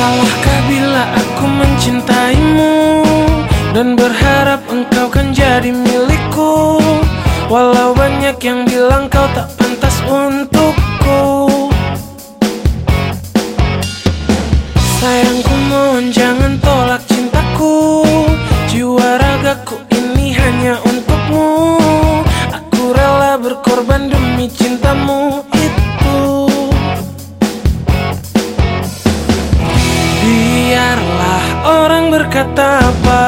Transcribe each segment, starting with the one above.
Salahkah bila aku mencintaimu? Dan berharap engkau kan jadi milikku. Walau banyak yang bilang kau tak pantas untukku. Sayangku mohon jangan tolak cintaku. Jiwa ragaku ini hanya untukmu. Aku rela berkorban demi orang berkata apa?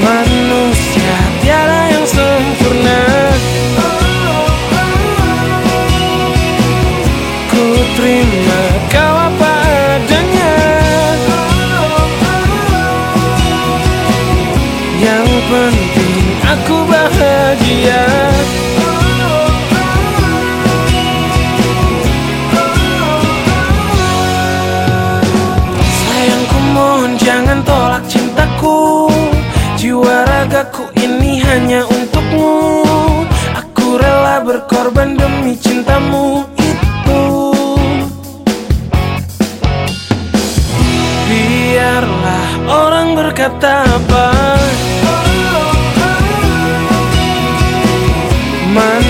Manusia tiada yang sempurna. Ku terima kau apa adanya. Yang penting aku bahagia Jiwa ragaku ini hanya untukmu. Aku rela berkorban demi cintamu itu. Biarlah orang berkata apa. Mana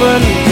heaven.